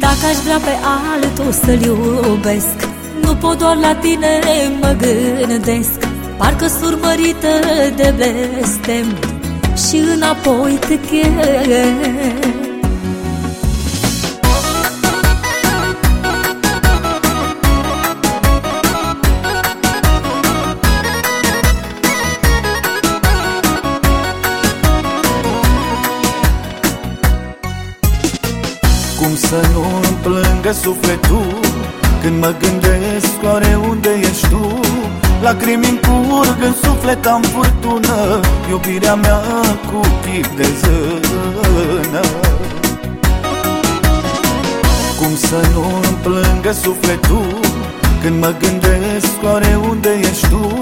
Dacă aș vrea pe altul să-l iubesc Nu pot doar la tine mă gândesc Parcă surmărită de blestem. Și înapoi te chem Cum să nu îmi plângă sufletul. Când mă gândesc oare unde ești tu? Lacrimi în curg, în suflet am furtună Iubirea mea cu chip de zână. Cum să nu îmi plângă sufletul? Când mă gândesc oare unde ești tu?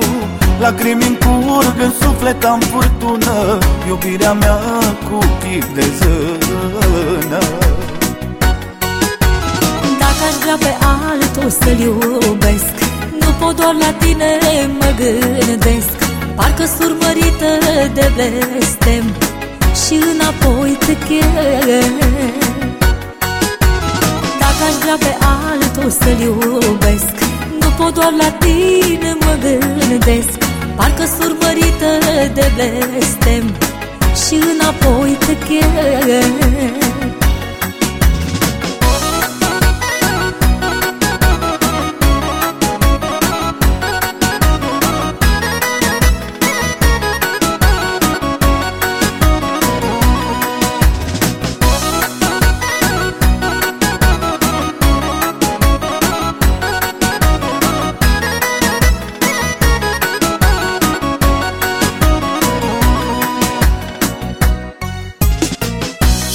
Lacrimi în curg, în suflet am furtună Iubirea mea cu chip de zână să-l iubesc. Nu pot doar la tine mă gândesc. Parcă surmărită de blestem. Și înapoi te chem Dacă aș vrea pe altul să-l iubesc Nu pot doar la tine mă gândesc. Parcă surmărită de blestem. Și înapoi te chem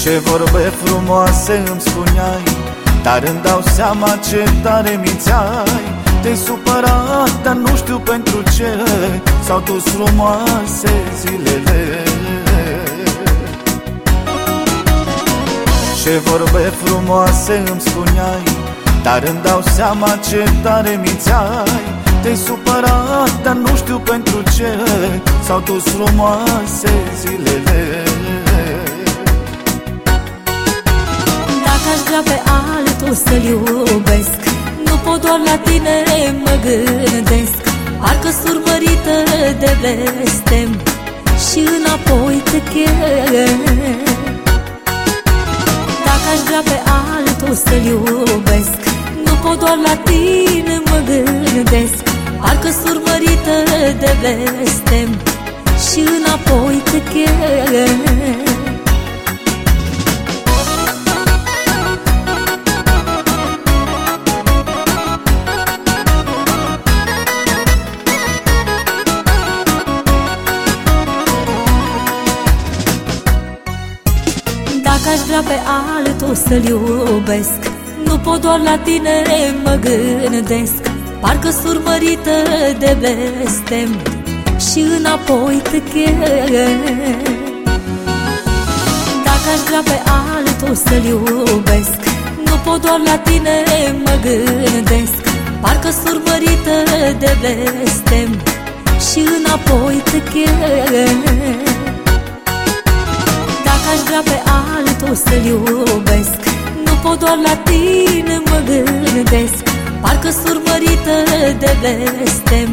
Ce vorbe frumoase îmi spuneai Dar îmi dau seama ce tare mințeai Te-ai supărat, dar nu știu pentru ce S-au dus frumoase zilele. Ce vorbe frumoase îmi spuneai Dar îmi dau seama ce tare mințeai Te-ai supărat, dar nu știu pentru ce S-au dus frumoase zilele aș vrea pe altul să-l iubesc. Nu pot doar la tine mă gândesc Parcă surmărită de blestem. Și înapoi te chem. Dacă aș vrea pe altul să-l iubesc Nu pot doar la tine mă gândesc Parcă surmărită de blestem. Și înapoi te chem aș vrea pe altul să-l iubesc. Nu pot doar la tine mă gândesc Parcă surmărită de blestem Și înapoi te chem. Dacă aș vrea pe altul să-l iubesc Nu pot doar la tine mă gândesc Parcă surmărită de blestem Și înapoi te chem. Aș vrea pe altul să-l iubesc. Nu pot doar la tine mă gândesc Parcă surmărită de blestem.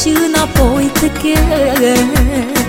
Și înapoi te chem